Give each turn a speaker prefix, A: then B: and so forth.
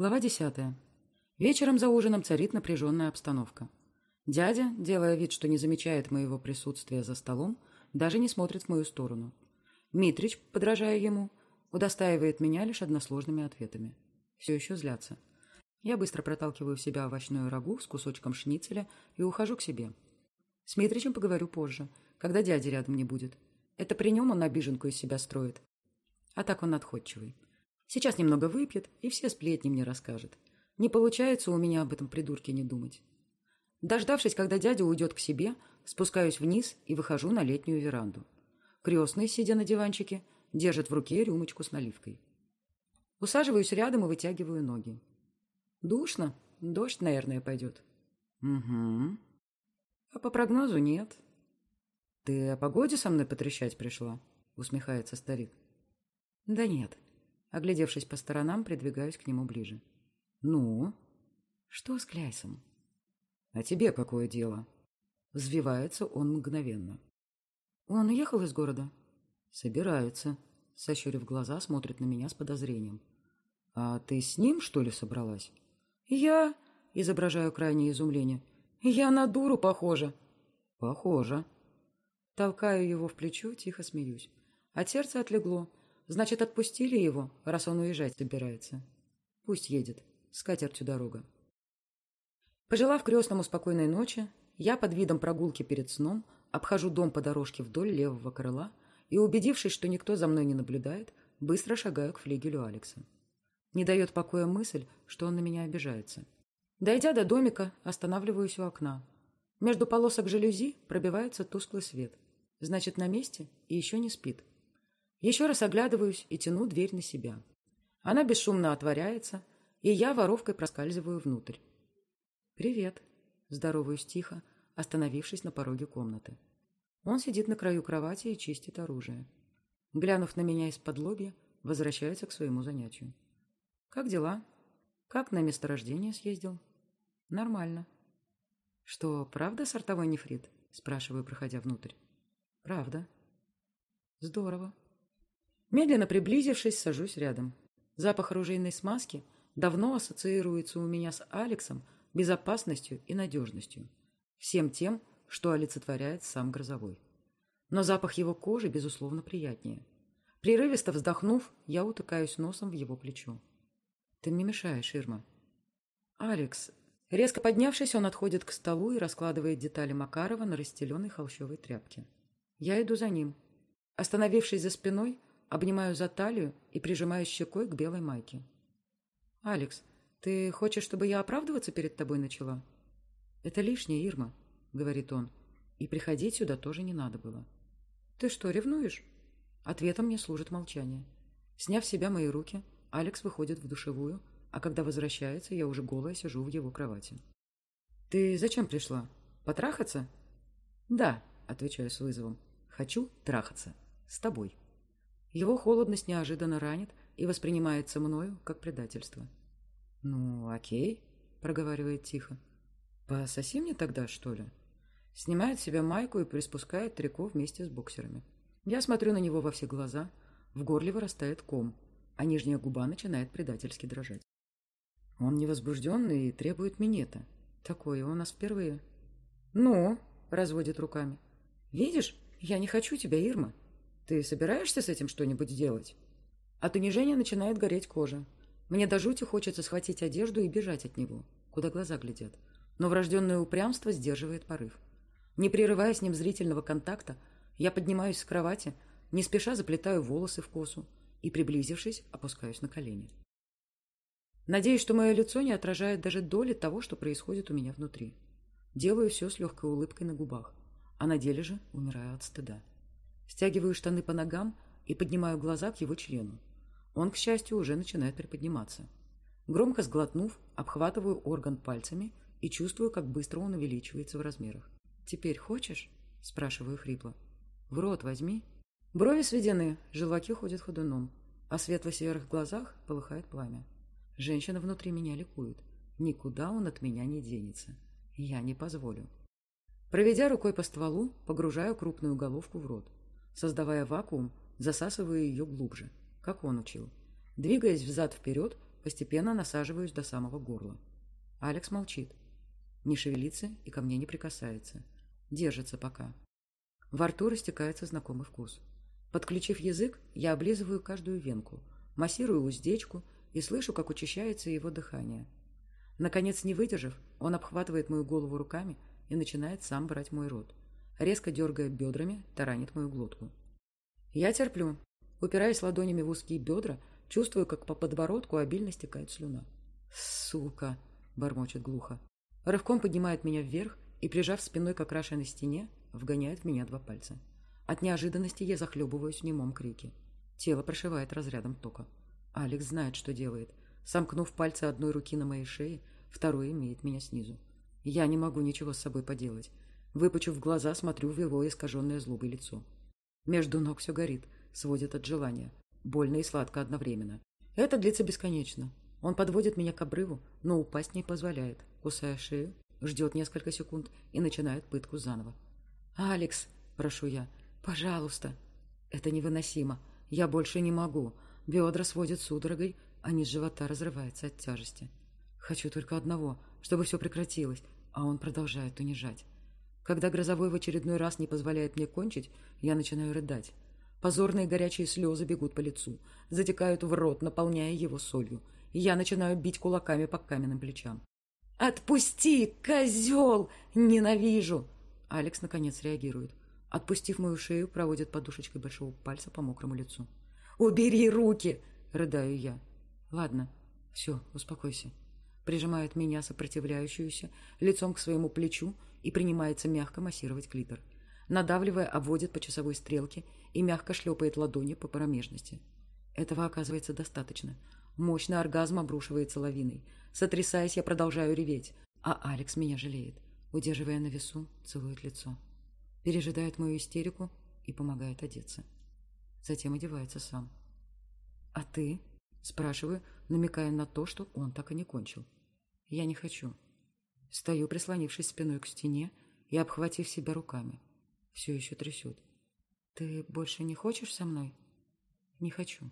A: Глава десятая. Вечером за ужином царит напряженная обстановка. Дядя, делая вид, что не замечает моего присутствия за столом, даже не смотрит в мою сторону. Митрич, подражая ему, удостаивает меня лишь односложными ответами. Все еще злятся. Я быстро проталкиваю в себя овощную рагу с кусочком шницеля и ухожу к себе. С Митричем поговорю позже, когда дядя рядом не будет. Это при нем он обиженку из себя строит. А так он отходчивый. Сейчас немного выпьет и все сплетни мне расскажет. Не получается у меня об этом придурке не думать. Дождавшись, когда дядя уйдет к себе, спускаюсь вниз и выхожу на летнюю веранду. Крестный, сидя на диванчике, держит в руке рюмочку с наливкой. Усаживаюсь рядом и вытягиваю ноги. Душно. Дождь, наверное, пойдет. Угу. А по прогнозу нет. Ты о погоде со мной потрещать пришла? Усмехается старик. Да нет. Оглядевшись по сторонам, придвигаюсь к нему ближе. «Ну?» «Что с Кляйсом?» «А тебе какое дело?» Взвивается он мгновенно. «Он уехал из города?» «Собирается», — сощурив глаза, смотрит на меня с подозрением. «А ты с ним, что ли, собралась?» «Я...» — изображаю крайнее изумление. «Я на дуру похожа». «Похоже». Толкаю его в плечо, тихо смеюсь. От сердца отлегло, Значит, отпустили его, раз он уезжать собирается. Пусть едет. С катертью дорога. Пожелав крестному спокойной ночи, я под видом прогулки перед сном обхожу дом по дорожке вдоль левого крыла и, убедившись, что никто за мной не наблюдает, быстро шагаю к флигелю Алекса. Не дает покоя мысль, что он на меня обижается. Дойдя до домика, останавливаюсь у окна. Между полосок жалюзи пробивается тусклый свет. Значит, на месте и еще не спит. Еще раз оглядываюсь и тяну дверь на себя. Она бесшумно отворяется, и я воровкой проскальзываю внутрь. «Привет», — здороваюсь тихо, остановившись на пороге комнаты. Он сидит на краю кровати и чистит оружие. Глянув на меня из-под лобья, возвращается к своему занятию. «Как дела? Как на месторождение съездил?» «Нормально». «Что, правда сортовой нефрит?» — спрашиваю, проходя внутрь. «Правда». «Здорово», Медленно приблизившись, сажусь рядом. Запах оружейной смазки давно ассоциируется у меня с Алексом безопасностью и надежностью. Всем тем, что олицетворяет сам Грозовой. Но запах его кожи, безусловно, приятнее. Прерывисто вздохнув, я утыкаюсь носом в его плечо. «Ты мне мешаешь, Ирма». «Алекс...» Резко поднявшись, он отходит к столу и раскладывает детали Макарова на расстеленной холщовой тряпке. Я иду за ним. Остановившись за спиной, Обнимаю за талию и прижимаю щекой к белой майке. «Алекс, ты хочешь, чтобы я оправдываться перед тобой начала?» «Это лишнее, Ирма», — говорит он. «И приходить сюда тоже не надо было». «Ты что, ревнуешь?» Ответом мне служит молчание. Сняв с себя мои руки, Алекс выходит в душевую, а когда возвращается, я уже голая сижу в его кровати. «Ты зачем пришла? Потрахаться?» «Да», — отвечаю с вызовом. «Хочу трахаться. С тобой». Его холодность неожиданно ранит и воспринимается мною как предательство. «Ну, окей», — проговаривает тихо. «Пососи мне тогда, что ли?» Снимает с себя майку и приспускает трико вместе с боксерами. Я смотрю на него во все глаза, в горле вырастает ком, а нижняя губа начинает предательски дрожать. Он невозбужденный и требует минета. Такое у нас впервые. «Ну?» — разводит руками. «Видишь, я не хочу тебя, Ирма. Ты собираешься с этим что-нибудь делать? От унижения начинает гореть кожа. Мне до жути хочется схватить одежду и бежать от него, куда глаза глядят. Но врожденное упрямство сдерживает порыв. Не прерывая с ним зрительного контакта, я поднимаюсь с кровати, не спеша заплетаю волосы в косу и, приблизившись, опускаюсь на колени. Надеюсь, что мое лицо не отражает даже доли того, что происходит у меня внутри. Делаю все с легкой улыбкой на губах, а на деле же умираю от стыда. Стягиваю штаны по ногам и поднимаю глаза к его члену. Он, к счастью, уже начинает приподниматься. Громко сглотнув, обхватываю орган пальцами и чувствую, как быстро он увеличивается в размерах. «Теперь хочешь?» – спрашиваю хрипло. «В рот возьми». Брови сведены, желваки ходят ходуном, а в светло-серых глазах полыхает пламя. Женщина внутри меня ликует. Никуда он от меня не денется. Я не позволю. Проведя рукой по стволу, погружаю крупную головку в рот. Создавая вакуум, засасываю ее глубже, как он учил. Двигаясь взад-вперед, постепенно насаживаюсь до самого горла. Алекс молчит. Не шевелится и ко мне не прикасается. Держится пока. Во рту растекается знакомый вкус. Подключив язык, я облизываю каждую венку, массирую уздечку и слышу, как учащается его дыхание. Наконец, не выдержав, он обхватывает мою голову руками и начинает сам брать мой рот. Резко дергая бедрами, таранит мою глотку. Я терплю. Упираясь ладонями в узкие бедра, чувствую, как по подбородку обильно стекает слюна. «Сука!» — бормочет глухо. Рывком поднимает меня вверх и, прижав спиной к окрашенной стене, вгоняет в меня два пальца. От неожиданности я захлебываюсь в немом крике. Тело прошивает разрядом тока. Алекс знает, что делает. Сомкнув пальцы одной руки на моей шее, второй имеет меня снизу. Я не могу ничего с собой поделать. Выпучив глаза, смотрю в его искаженное злобой лицо. Между ног все горит, сводит от желания. Больно и сладко одновременно. Это длится бесконечно. Он подводит меня к обрыву, но упасть не позволяет, кусая шею, ждет несколько секунд и начинает пытку заново. «Алекс!» – прошу я. «Пожалуйста!» Это невыносимо. Я больше не могу. Бедра сводят судорогой, а низ живота разрывается от тяжести. Хочу только одного, чтобы все прекратилось, а он продолжает унижать. Когда грозовой в очередной раз не позволяет мне кончить, я начинаю рыдать. Позорные горячие слезы бегут по лицу, затекают в рот, наполняя его солью. И я начинаю бить кулаками по каменным плечам. «Отпусти, козел! Ненавижу!» Алекс наконец реагирует. Отпустив мою шею, проводит подушечкой большого пальца по мокрому лицу. «Убери руки!» — рыдаю я. «Ладно, все, успокойся». Прижимает меня, сопротивляющуюся, лицом к своему плечу и принимается мягко массировать клитор. Надавливая, обводит по часовой стрелке и мягко шлепает ладонью по промежности. Этого оказывается достаточно. Мощный оргазм обрушивается лавиной. Сотрясаясь, я продолжаю реветь, а Алекс меня жалеет. Удерживая на весу, целует лицо. Пережидает мою истерику и помогает одеться. Затем одевается сам. «А ты?» – спрашиваю, намекая на то, что он так и не кончил. «Я не хочу». Стою, прислонившись спиной к стене и обхватив себя руками. Все еще трясет. «Ты больше не хочешь со мной?» «Не хочу».